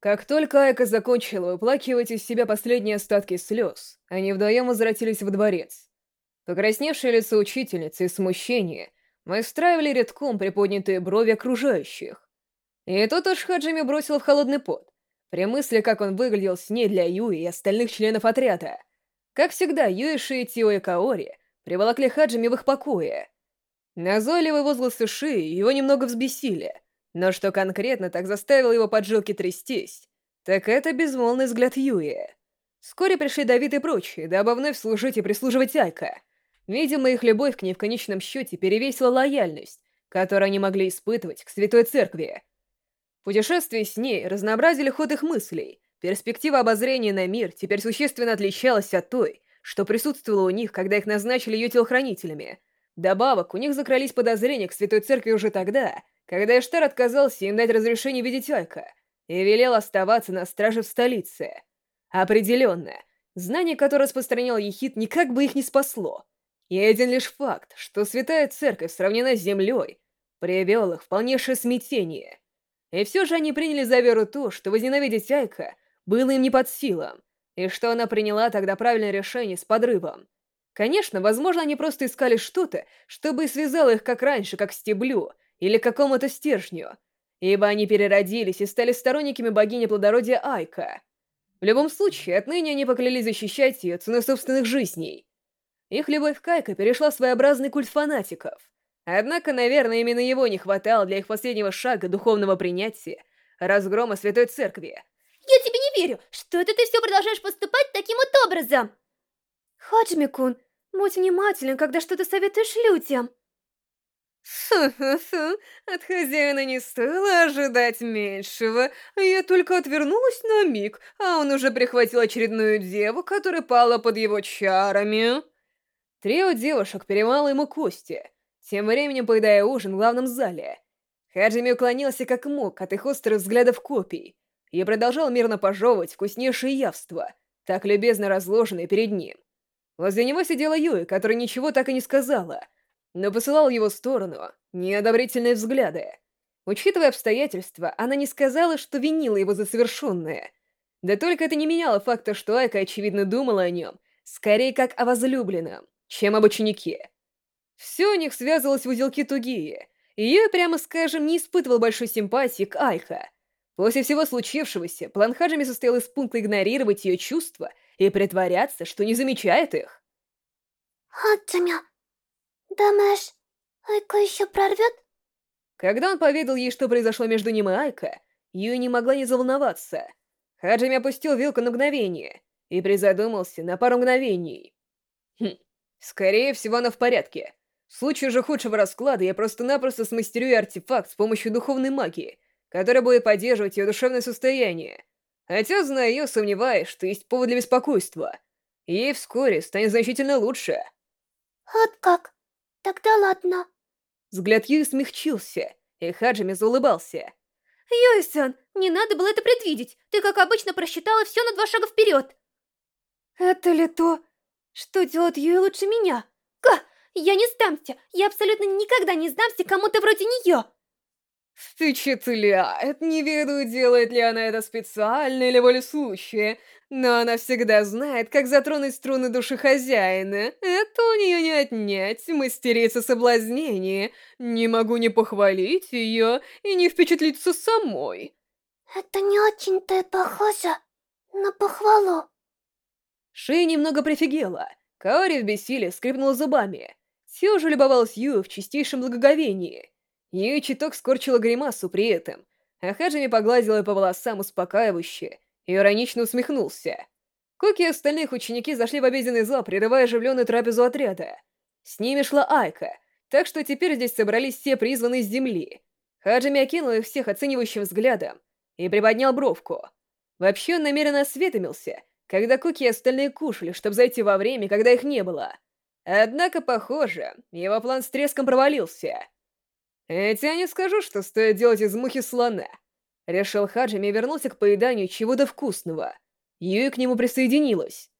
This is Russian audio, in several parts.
Как только Айка закончила выплакивать из себя последние остатки слез, они вдвоем возвратились во дворец. Покрасневшее лицо учительницы и смущение выстраивали редком приподнятые брови окружающих. И тут уж Хаджими бросил в холодный пот, при мысли, как он выглядел с ней для Юи и остальных членов отряда. Как всегда, Юиши и Тио и Каори приволокли Хаджими в их покое. Назойливые возгласы Шии его немного взбесили, но что конкретно так заставило его поджилки трястись, так это безмолвный взгляд Юи. Вскоре пришли Давид и прочие, дабы вновь служить и прислуживать Айка. Видимо, их любовь к ней в конечном счете перевесила лояльность, которую они могли испытывать к Святой Церкви. Путешествие с ней разнообразили ход их мыслей. Перспектива обозрения на мир теперь существенно отличалась от той, что присутствовала у них, когда их назначили ее телохранителями. Добавок, у них закрались подозрения к Святой Церкви уже тогда, когда Эштар отказался им дать разрешение видеть Айка и велел оставаться на страже в столице. Определенно, знание, которое распространял Ехид, никак бы их не спасло. И один лишь факт, что Святая Церковь сравнена с землей, привел их в полнейшее смятение. И все же они приняли за веру то, что возненавидеть Айка было им не под силам, и что она приняла тогда правильное решение с подрывом. Конечно, возможно, они просто искали что-то, чтобы связало их как раньше, как стеблю или к какому-то стержню, ибо они переродились и стали сторонниками богини плодородия Айка. В любом случае, отныне они поклялись защищать ее ценой собственных жизней. Их любовь к Айка перешла в своеобразный культ фанатиков. Однако, наверное, именно его не хватало для их последнего шага духовного принятия, разгрома Святой Церкви. «Я тебе не верю! Что это ты все продолжаешь поступать таким вот образом?» «Хаджими-кун, будь внимателен, когда что-то советуешь людям!» Ха-ха-ха, от хозяина не стоило ожидать меньшего. Я только отвернулась на миг, а он уже прихватил очередную деву, которая пала под его чарами. Трио девушек перемало ему кости, тем временем поедая ужин в главном зале. Хаджими уклонился как мог от их острых взглядов копий и продолжал мирно пожевывать вкуснейшие явства, так любезно разложенные перед ним. Возле него сидела Юи, которая ничего так и не сказала — но посылал в его сторону неодобрительные взгляды. Учитывая обстоятельства, она не сказала, что винила его за совершенное. Да только это не меняло факта, что Айка, очевидно, думала о нем, скорее как о возлюбленном, чем об ученике. Все у них связывалось в узелки тугие, и ее, прямо скажем, не испытывал большой симпатии к Айка. После всего случившегося, план Хаджими состоял из пункта игнорировать ее чувства и притворяться, что не замечает их. «Хаджими, Думаешь, Айка еще прорвет? Когда он поведал ей, что произошло между ним и Айка, Юй не могла не заволноваться. Хаджими опустил вилку на мгновение и призадумался на пару мгновений. Хм, скорее всего, она в порядке. В случае же худшего расклада я просто-напросто смастерю артефакт с помощью духовной магии, который будет поддерживать ее душевное состояние. Хотя, зная ее, сомневаюсь, что есть повод для беспокойства. Ей вскоре станет значительно лучше. Вот как? Тогда ладно. Взгляд Юи смягчился, и Хаджими заулыбался. Юи-сан, не надо было это предвидеть. Ты, как обычно, просчитала все на два шага вперед. Это ли то, что делает Юи лучше меня? Ка! Я не сдамся! Я абсолютно никогда не сдамся кому-то вроде нее! Впечатляет, не ведаю, делает ли она это специально или воле случая, но она всегда знает, как затронуть струны души хозяина. Это у нее не отнять, мастерица соблазнения. Не могу не похвалить ее и не впечатлиться самой. Это не очень-то и похоже на похвалу. Шея немного прифигела. Каори в бессилии скрипнула зубами. Все уже любовалась Ю в чистейшем благоговении. Ю чуток скорчила гримасу при этом, а Хаджими погладила по волосам успокаивающе и иронично усмехнулся. Коки и остальных ученики зашли в обеденный зал, прерывая оживленную трапезу отряда. С ними шла Айка, так что теперь здесь собрались все призванные с земли. Хаджими окинул их всех оценивающим взглядом и приподнял бровку. Вообще он намеренно осведомился, когда Куки и остальные кушали, чтобы зайти во время, когда их не было. Однако, похоже, его план с треском провалился. Эти я не скажу, что стоит делать из мухи слона. Решил Хаджими и вернулся к поеданию чего-то вкусного. Юи к нему присоединилась.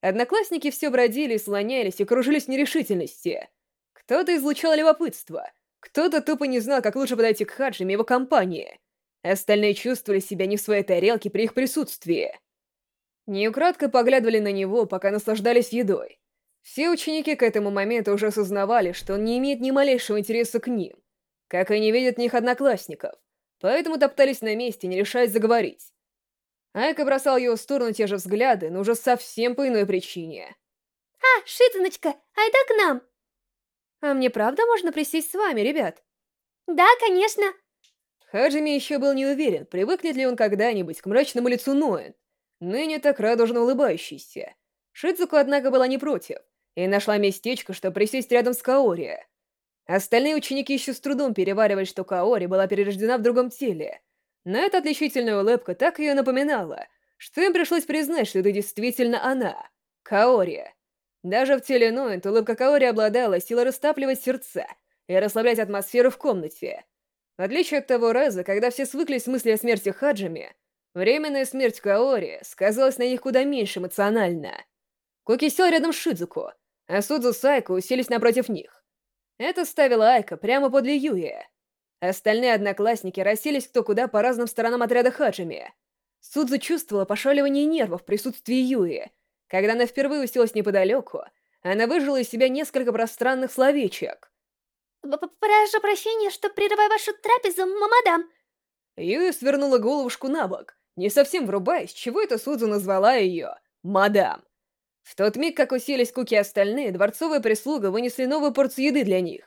Одноклассники все бродили, слонялись и кружились в нерешительности. Кто-то излучал любопытство, кто-то тупо не знал, как лучше подойти к Хаджими и его компании. Остальные чувствовали себя не в своей тарелке при их присутствии. Неукратко поглядывали на него, пока наслаждались едой. Все ученики к этому моменту уже осознавали, что он не имеет ни малейшего интереса к ним, как и не видят них одноклассников, поэтому топтались на месте, не решаясь заговорить. Айка бросал его в сторону те же взгляды, но уже совсем по иной причине. «А, Шитоночка, айда к нам!» «А мне правда можно присесть с вами, ребят?» «Да, конечно!» Хаджими еще был не уверен, привыкнет ли он когда-нибудь к мрачному лицу Ноэн, ныне так радужно улыбающийся. Шидзуку, однако, была не против, и нашла местечко, чтобы присесть рядом с Каори. Остальные ученики еще с трудом переваривали, что Каори была перерождена в другом теле. Но эта отличительная улыбка так ее напоминала, что им пришлось признать, что это действительно она, Каори. Даже в теле Ноэнт улыбка Каори обладала силой растапливать сердца и расслаблять атмосферу в комнате. В отличие от того раза, когда все свыклись с мыслью о смерти Хаджими, временная смерть Каори сказалась на них куда меньше эмоционально. Куки сел рядом с Шидзуку, а Судзу с Айко уселись напротив них. Это ставило Айка прямо подле Юи. Остальные одноклассники расселись кто куда по разным сторонам отряда Хаджими. Судзу чувствовала пошаливание нервов в присутствии Юи. Когда она впервые уселась неподалеку, она выжила из себя несколько пространных словечек. «Прошу прощения, что прерываю вашу трапезу, мамадам!» Юи свернула головушку на бок, не совсем врубаясь, чего это Судзу назвала ее «мадам». В тот миг, как уселись куки остальные, дворцовая прислуга вынесли новую порцию еды для них.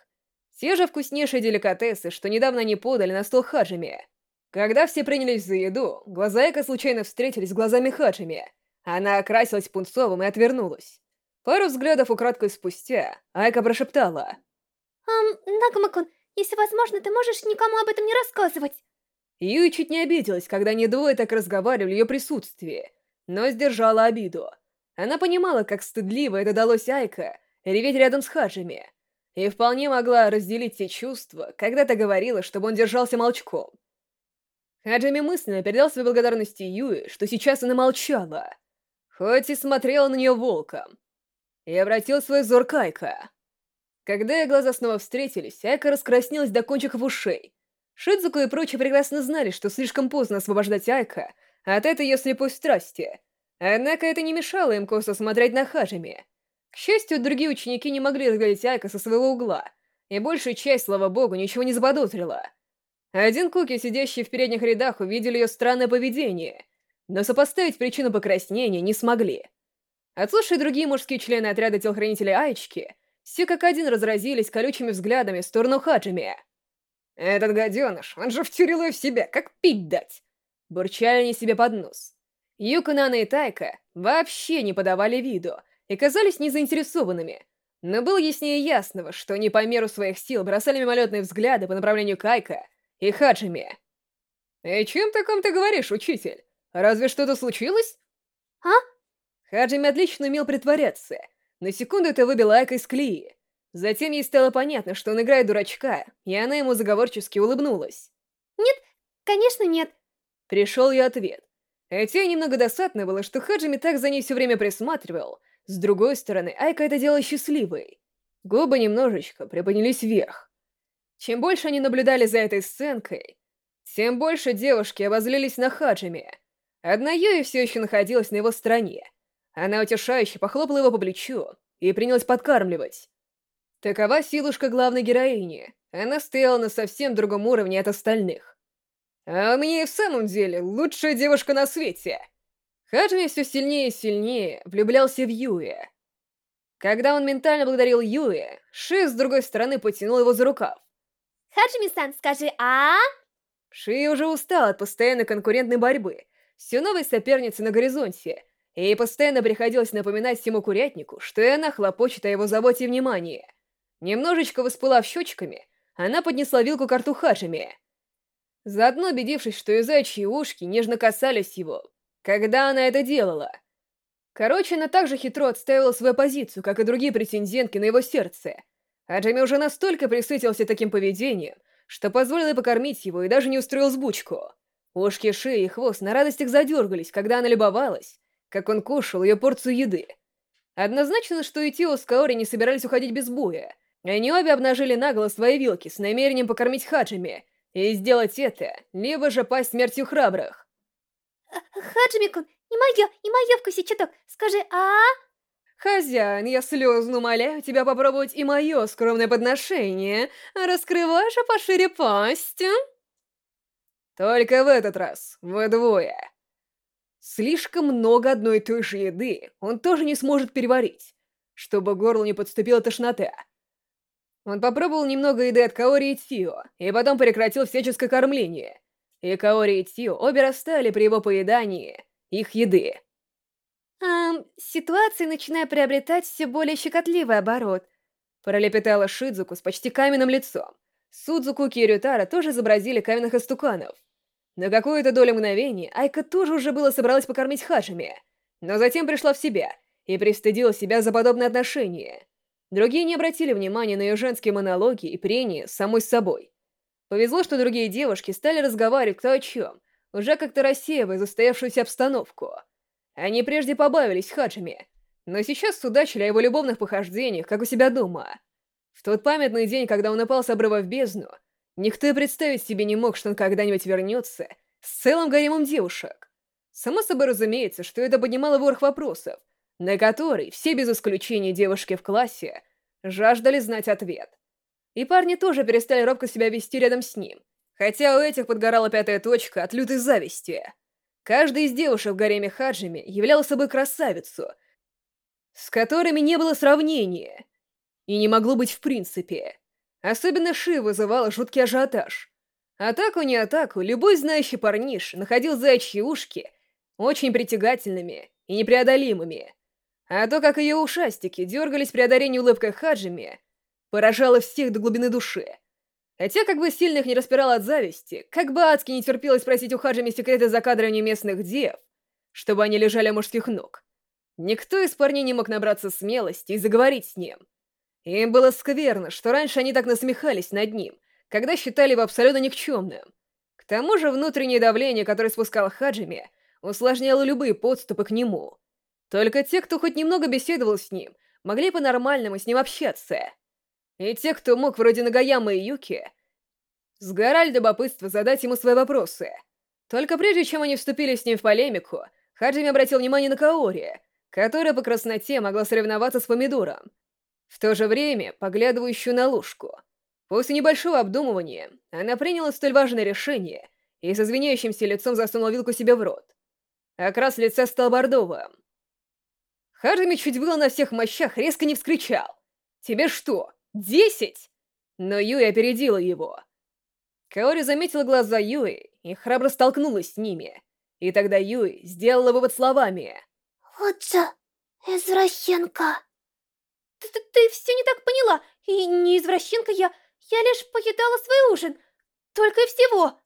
Те же вкуснейшие деликатесы, что недавно они подали на стол Хаджими. Когда все принялись за еду, глаза Эка случайно встретились с глазами Хаджими. Она окрасилась пунцовым и отвернулась. Пару взглядов украдкой спустя, Айка прошептала. «Эм, Нагамакун, если возможно, ты можешь никому об этом не рассказывать?» Юи чуть не обиделась, когда они двое так разговаривали в ее присутствии, но сдержала обиду. Она понимала, как стыдливо это далось Айка, реветь рядом с Хаджими, и вполне могла разделить те чувства, когда то говорила, чтобы он держался молчком. Хаджими мысленно передал своей благодарности Юи, что сейчас она молчала, хоть и смотрела на нее волком, и обратил свой взор к Айка. Когда их глаза снова встретились, Айка раскраснелась до кончиков ушей. Шидзуку и прочие прекрасно знали, что слишком поздно освобождать Айка от этой ее слепой страсти — Однако это не мешало им косо смотреть на Хаджими. К счастью, другие ученики не могли разглядеть Айка со своего угла, и большая часть, слава богу, ничего не заподозрила. Один Куки, сидящий в передних рядах, увидели ее странное поведение, но сопоставить причину покраснения не смогли. Отслушая другие мужские члены отряда телохранителей Айчки, все как один разразились колючими взглядами в сторону Хаджими. «Этот гаденыш, он же втюрил ее в себя, как пить дать!» Бурчали они себе под нос. Юконана и Тайка вообще не подавали виду и казались незаинтересованными, но было яснее ясного, что они по меру своих сил бросали мимолетные взгляды по направлению Кайка и Хаджими. «И чем таком ты говоришь, учитель? Разве что-то случилось?» «А?» Хаджими отлично умел притворяться. На секунду это выбило Айка из клеи. Затем ей стало понятно, что он играет дурачка, и она ему заговорчески улыбнулась. «Нет, конечно нет». Пришел ее ответ. Хотя немного досадно было, что Хаджими так за ней все время присматривал, с другой стороны, Айка это делала счастливой. Губы немножечко приподнялись вверх. Чем больше они наблюдали за этой сценкой, тем больше девушки обозлились на Хаджими. Одна Юи все еще находилась на его стороне. Она утешающе похлопала его по плечу и принялась подкармливать. Такова силушка главной героини. Она стояла на совсем другом уровне от остальных. А меня и в самом деле лучшая девушка на свете. Хаджими все сильнее и сильнее влюблялся в Юэ. Когда он ментально благодарил Юэ, Ши с другой стороны потянул его за рукав. Хаджими-сан, скажи «а?». Ши уже устал от постоянной конкурентной борьбы, все новой соперницы на горизонте, и постоянно приходилось напоминать всему курятнику, что и она хлопочет о его заботе и внимании. Немножечко воспылав щечками, она поднесла вилку к рту Хаджими. Заодно убедившись, что и ушки нежно касались его, когда она это делала. Короче, она также хитро отставила свою позицию, как и другие претендентки на его сердце. А Джейми уже настолько присытился таким поведением, что позволил ей покормить его и даже не устроил сбучку. Ушки, шеи и хвост на радостях задергались, когда она любовалась, как он кушал ее порцию еды. Однозначно, что и Тио с Каори не собирались уходить без боя. Они обе обнажили наголо свои вилки с намерением покормить Хаджими — И сделать это, либо же пасть смертью храбрых. Хаджимикун, не мое, не мое вкусе чуток. Скажи а, Хозяин, я слезно умоляю тебя попробовать и мое скромное подношение. Раскрывай же пошире пасть. Только в этот раз, вы двое. Слишком много одной и той же еды он тоже не сможет переварить, чтобы горло не подступила тошнота. Он попробовал немного еды от Каори и Тио, и потом прекратил всяческое кормление. И Каори и Тио обе растаяли при его поедании их еды. Эм, ситуация начинает приобретать все более щекотливый оборот. Пролепетала Шидзуку с почти каменным лицом. Судзуку и Кирютара тоже изобразили каменных истуканов. На какую-то долю мгновения Айка тоже уже было собралась покормить Хашими, но затем пришла в себя и пристыдила себя за подобное отношение. Другие не обратили внимания на ее женские монологи и прения с самой собой. Повезло, что другие девушки стали разговаривать кто о чем, уже как-то рассеивая застоявшуюся обстановку — они прежде побавились Хаджими, но сейчас судачили о его любовных похождениях, как у себя дома. В тот памятный день, когда он упал с обрыва в бездну, никто и представить себе не мог, что он когда-нибудь вернется с целым гаремом девушек. Само собой разумеется, что это поднимало ворох вопросов, на которые все без исключения девушки в классе жаждали знать ответ. И парни тоже перестали робко себя вести рядом с ним, хотя у этих подгорала пятая точка от лютой зависти — Каждая из девушек в гареме Хаджими являла собой красавицу, с которыми не было сравнения, и не могло быть в принципе. Особенно Ши вызывала жуткий ажиотаж. Атаку не атаку, любой знающий парниш находил заячьи ушки очень притягательными и непреодолимыми. А то, как ее ушастики дергались при одарении улыбкой Хаджими, поражало всех до глубины души. Хотя, как бы сильно их не распирало от зависти, как бы адски не терпелось спросить у Хаджими секреты за кадрами местных дев, чтобы они лежали у мужских ног, никто из парней не мог набраться смелости и заговорить с ним. Им было скверно, что раньше они так насмехались над ним, когда считали его абсолютно никчемным. К тому же внутреннее давление, которое спускал Хаджими, усложняло любые подступы к нему. Только те, кто хоть немного беседовал с ним, могли по-нормальному с ним общаться. И те, кто мог, вроде Нагаяма и Юки, сгорали любопытство задать ему свои вопросы. Только прежде чем они вступили с ним в полемику, Хаджими обратил внимание на Каори, которая по красноте могла соревноваться с Помидором, в то же время поглядывающую на ложку. После небольшого обдумывания она приняла столь важное решение и с извиняющимся лицом засунула вилку себе в рот. Окрас лица стал бордовым. Хаджими чуть было на всех мощах резко не вскричал. «Тебе что, Десять! Но Юи опередила его. Каори заметила глаза Юи и храбро столкнулась с ними. И тогда Юи сделала вывод словами. «Вот же, извращенка!» ты, ты, ты все не так поняла, и не извращенка я, я лишь поедала свой ужин. Только и всего.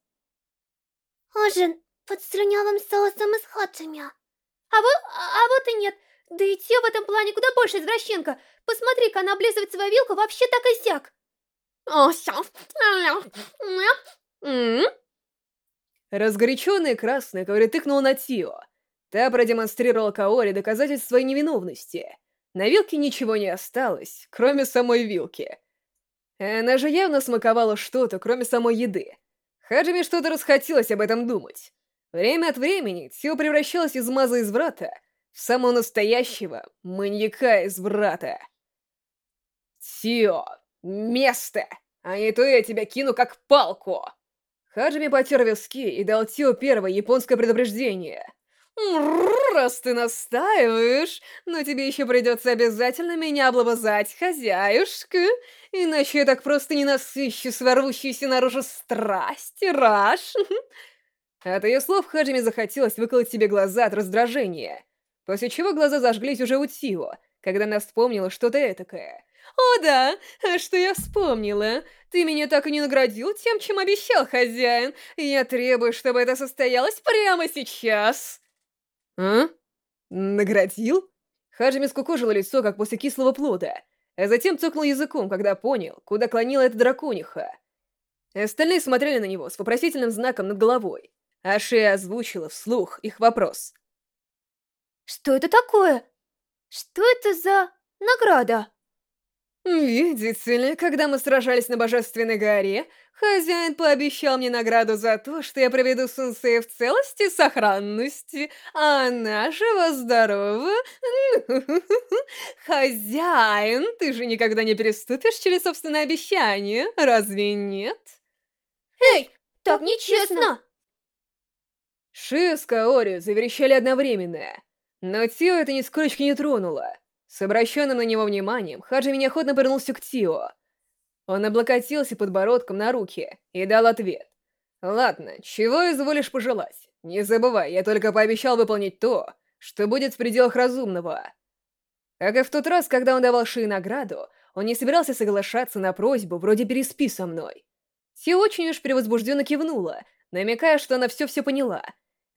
Ужин под слюнявым соусом из хаджимя. А вот, а вот и нет, да и те в этом плане куда больше извращенка. Посмотри-ка, она облизывает свою вилку вообще так и сяк. Разгоряченная красная Каори тыкнула на Тио. Та продемонстрировала Каори доказательство своей невиновности. На вилке ничего не осталось, кроме самой вилки. Она же явно смаковала что-то, кроме самой еды. Хаджиме что-то расхотелось об этом думать. Время от времени Тио превращалась из маза из врата в самого настоящего маньяка из брата. Тио, место, а не то я тебя кину как палку. Хаджими потер виски и дал Тио первое японское предупреждение. «Раз ты настаиваешь, но тебе еще придется обязательно меня облобызать, хозяюшка, иначе я так просто не насыщу сворвущуюся наружу страсть, раш!» От ее слов Хаджими захотелось выколоть себе глаза от раздражения. После чего глаза зажглись уже у Тио, когда она вспомнила что-то этакое. «О да, а что я вспомнила? Ты меня так и не наградил тем, чем обещал хозяин. Я требую, чтобы это состоялось прямо сейчас!» «А? Наградил?» Хаджими скукожило лицо, как после кислого плода, а затем цокнул языком, когда понял, куда клонила эта дракониха. Остальные смотрели на него с вопросительным знаком над головой, а Шея озвучила вслух их вопрос. Что это такое? Что это за награда? Видите ли, когда мы сражались на Божественной горе, хозяин пообещал мне награду за то, что я проведу Сунсея в целости и сохранности, а она жива-здорова. Хозяин, ты же никогда не переступишь через собственное обещание, разве нет? Эй, так нечестно! Шио с Каори заверещали одновременно, но Тио это нисколько не тронуло. С обращенным на него вниманием, Хаджи неохотно повернулся к Тио. Он облокотился подбородком на руки и дал ответ. «Ладно, чего изволишь пожелать? Не забывай, я только пообещал выполнить то, что будет в пределах разумного». Как и в тот раз, когда он давал Ши награду, он не собирался соглашаться на просьбу вроде «переспи со мной». Тио очень уж превозбужденно кивнула, намекая, что она все-все поняла.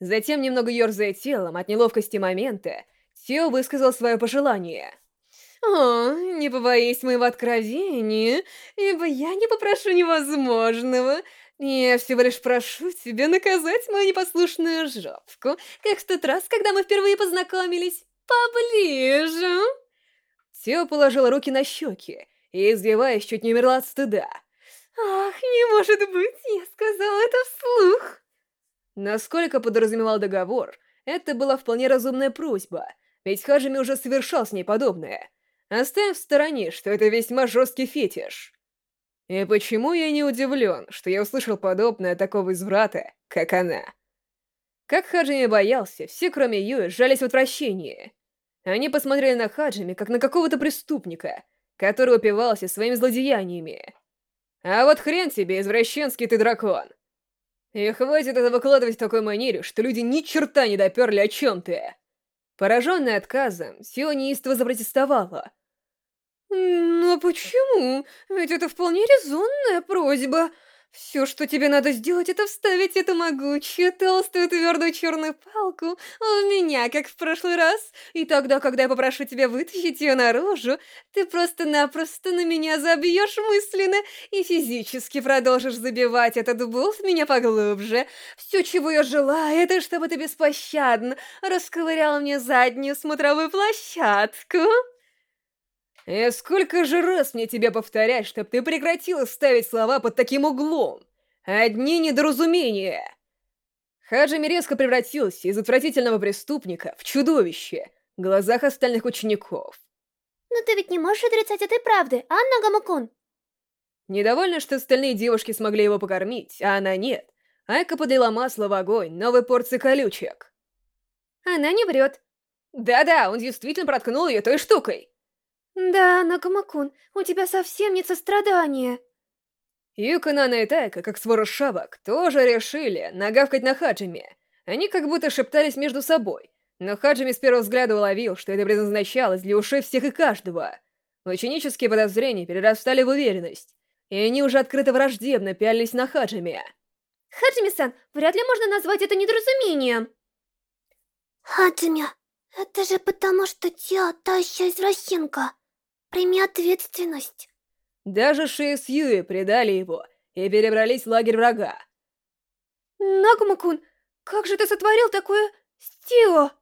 Затем, немного ерзая телом от неловкости момента, Сио высказал свое пожелание. «О, не побоись моего откровения, ибо я не попрошу невозможного. Я всего лишь прошу тебя наказать мою непослушную жопку, как в тот раз, когда мы впервые познакомились. Поближе!» Сио положила руки на щеки и, издеваясь, чуть не умерла от стыда. «Ах, не может быть, я сказала это вслух!» Насколько подразумевал договор, это была вполне разумная просьба — ведь Хаджими уже совершал с ней подобное. Оставим в стороне, что это весьма жесткий фетиш. И почему я не удивлен, что я услышал подобное от такого изврата, как она? Как Хаджими боялся, все, кроме Юи, сжались в отвращении. Они посмотрели на Хаджими, как на какого-то преступника, который упивался своими злодеяниями. А вот хрен тебе, извращенский ты дракон. И хватит это выкладывать в такой манере, что люди ни черта не доперли о чем ты. Пораженная отказом, Сила неистово запротестовала. «Но почему? Ведь это вполне резонная просьба. Все, что тебе надо сделать, это вставить эту могучую, толстую, твердую черную палку в меня, как в прошлый раз. И тогда, когда я попрошу тебя вытащить ее наружу, ты просто-напросто на меня забьешь мысленно и физически продолжишь забивать этот болт меня поглубже. Все, чего я желаю, это чтобы ты беспощадно расковырял мне заднюю смотровую площадку. И сколько же раз мне тебе повторять, чтоб ты прекратила ставить слова под таким углом? Одни недоразумения. Хаджими резко превратился из отвратительного преступника в чудовище в глазах остальных учеников. Но ты ведь не можешь отрицать этой правды, а, Нагамакун? Недовольна, что остальные девушки смогли его покормить, а она нет. Айка подлила масло в огонь новой порции колючек. Она не врет. Да-да, он действительно проткнул ее той штукой. «Да, Накамакун, у тебя совсем нет сострадания». Юканана и Тайка, как свора шавок, тоже решили нагавкать на Хаджими. Они как будто шептались между собой, но Хаджими с первого взгляда уловил, что это предназначалось для ушей всех и каждого. Ученические подозрения перерастали в уверенность, и они уже открыто враждебно пялились на Хаджими. Хаджими-сан, вряд ли можно назвать это недоразумением. Хаджими, это же потому, что Тиа та еще извращенка. Прими ответственность. Даже Ши с Юи предали его и перебрались в лагерь врага. Нагума-кун, как же ты сотворил такое Стио?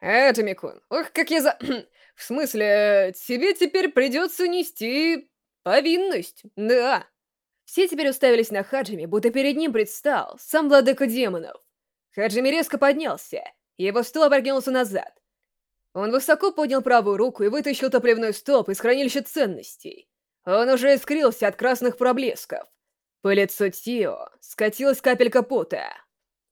Этами-кун, ох, как я за... В смысле, тебе теперь придется нести повинность, да. Все теперь уставились на Хаджими, будто перед ним предстал сам владыка демонов. Хаджими резко поднялся, его стул опрокинулся назад. Он высоко поднял правую руку и вытащил топливной столб из хранилища ценностей. Он уже искрился от красных проблесков. По лицу Тио скатилась капелька пота.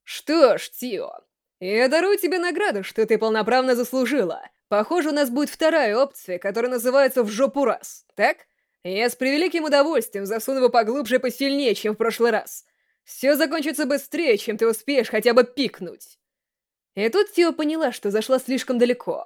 «Что ж, Тио, я дарую тебе награду, что ты полноправно заслужила. Похоже, у нас будет вторая опция, которая называется «в жопу раз», так? Я с превеликим удовольствием засуну его поглубже и посильнее, чем в прошлый раз. Все закончится быстрее, чем ты успеешь хотя бы пикнуть. И тут Тио поняла, что зашла слишком далеко.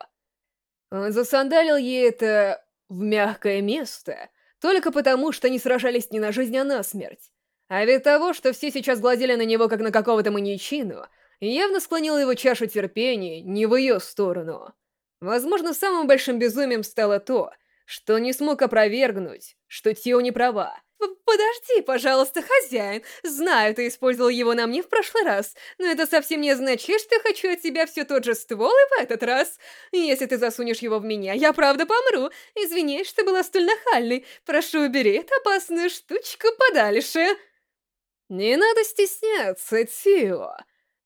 Он засандалил ей это в мягкое место, только потому, что они сражались не на жизнь, а на смерть. А ведь того, что все сейчас глазели на него как на какого-то маньячину, явно склонило его чашу терпения не в ее сторону. Возможно, самым большим безумием стало то, что не смог опровергнуть, что Тио не права, Подожди, пожалуйста, хозяин. Знаю, ты использовал его на мне в прошлый раз, но это совсем не означает, что хочу от тебя все тот же ствол и в этот раз. Если ты засунешь его в меня, я правда помру. Извиняюсь, что была столь нахальной. Прошу, убери эту опасную штучку подальше. Не надо стесняться, Тио.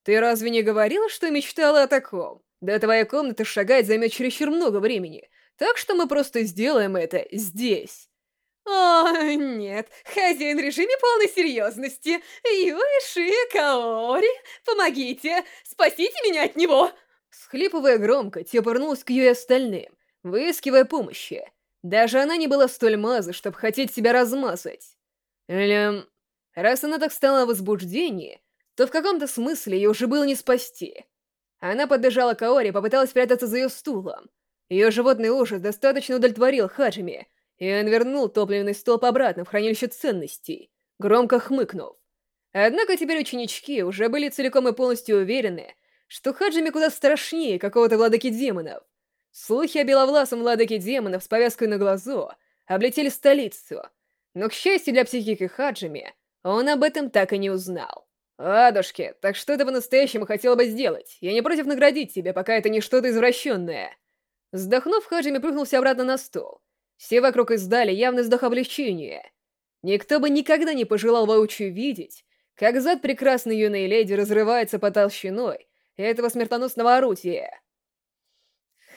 Ты разве не говорила, что мечтала о таком? До твоей комнаты шагать займет чересчур много времени, так что мы просто сделаем это здесь. О, нет, хозяин в режиме полной серьезности. Юиши Каори, помогите, спасите меня от него. Схлипывая громко, Тё повернулась к Юи остальным, выискивая помощи. Даже она не была столь маза, чтобы хотеть себя размазать. Или... Раз она так стала в возбуждении, то в каком-то смысле ее уже было не спасти. Она подбежала к Аори и попыталась спрятаться за ее стулом. Ее животный ужас достаточно удовлетворил Хаджими, и он вернул топливный столб обратно в хранилище ценностей, громко хмыкнув. Однако теперь ученички уже были целиком и полностью уверены, что Хаджими куда страшнее какого-то владыки демонов. Слухи о беловласом владыке демонов с повязкой на глазу облетели столицу, но, к счастью для психики Хаджими, он об этом так и не узнал. «Ладушки, так что ты по-настоящему хотела бы сделать? Я не против наградить тебя, пока это не что-то извращенное». Вздохнув, Хаджими прыгнулся обратно на стол. Все вокруг издали явный вздох облегчения. Никто бы никогда не пожелал воочию видеть, как зад прекрасной юной леди разрывается по толщиной этого смертоносного орудия.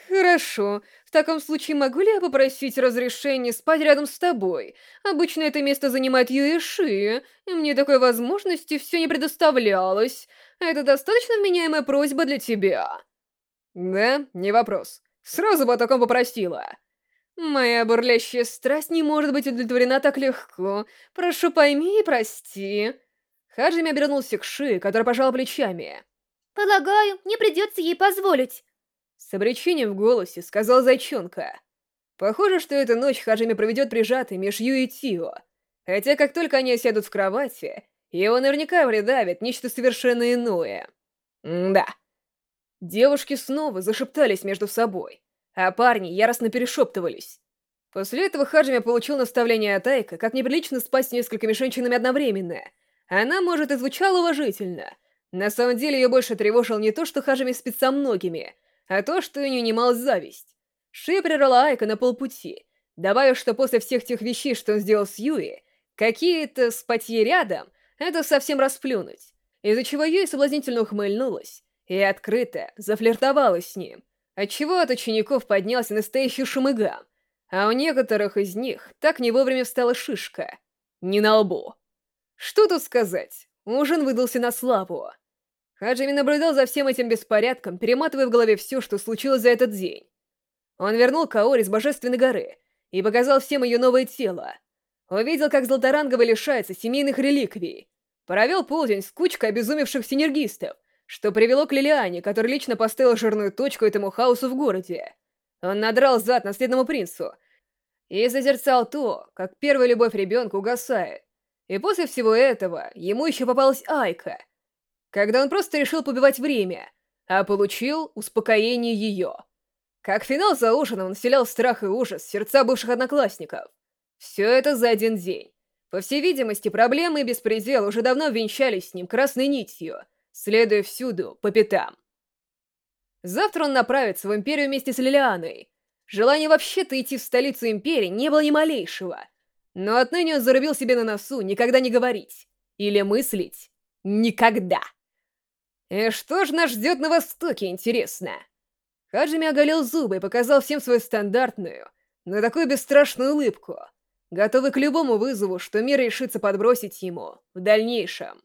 «Хорошо. В таком случае могу ли я попросить разрешения спать рядом с тобой? Обычно это место занимает Юэши, и мне такой возможности все не предоставлялось. Это достаточно вменяемая просьба для тебя». «Да, не вопрос. Сразу бы о таком попросила». «Моя бурлящая страсть не может быть удовлетворена так легко. Прошу, пойми и прости». Хаджими обернулся к Ши, который пожал плечами. «Полагаю, не придется ей позволить». С обречением в голосе сказал Зайчонка. Похоже, что эту ночь Хаджими проведет прижатый меж Ю и Тио. Хотя как только они сядут в кровати, его наверняка придавит нечто совершенно иное. М да. Девушки снова зашептались между собой, а парни яростно перешептывались. После этого Хаджими получил наставление от Айка, как неприлично спать с несколькими женщинами одновременно. Она, может, и звучала уважительно. На самом деле ее больше тревожил не то, что Хаджими спит со многими, а то, что ее не немал зависть. Ши прервала Айка на полпути, добавив, что после всех тех вещей, что он сделал с Юи, какие-то спатьи рядом — это совсем расплюнуть, из-за чего Юи соблазнительно ухмыльнулась и открыто зафлиртовала с ним, отчего от учеников поднялся настоящий шумыгам, а у некоторых из них так не вовремя встала шишка. Не на лбу. Что тут сказать? Ужин выдался на славу. Хаджими наблюдал за всем этим беспорядком, перематывая в голове все, что случилось за этот день. Он вернул Каори с Божественной горы и показал всем ее новое тело. Увидел, как Золоторанговый лишается семейных реликвий. Провел полдень с кучкой обезумевших синергистов, что привело к Лилиане, который лично поставил жирную точку этому хаосу в городе. Он надрал зад наследному принцу и зазерцал то, как первая любовь ребенка угасает. И после всего этого ему еще попалась Айка — когда он просто решил побивать время, а получил успокоение ее. Как финал за ужином он населял страх и ужас в сердца бывших одноклассников. Все это за один день. По всей видимости, проблемы и беспредел уже давно венчались с ним красной нитью, следуя всюду, по пятам. Завтра он направится в Империю вместе с Лилианой. Желания вообще-то идти в столицу Империи не было ни малейшего. Но отныне он зарубил себе на носу никогда не говорить. Или мыслить. Никогда. И что ж нас ждет на Востоке, интересно? Хаджими оголил зубы и показал всем свою стандартную, но такую бесстрашную улыбку, готовый к любому вызову, что мир решится подбросить ему в дальнейшем.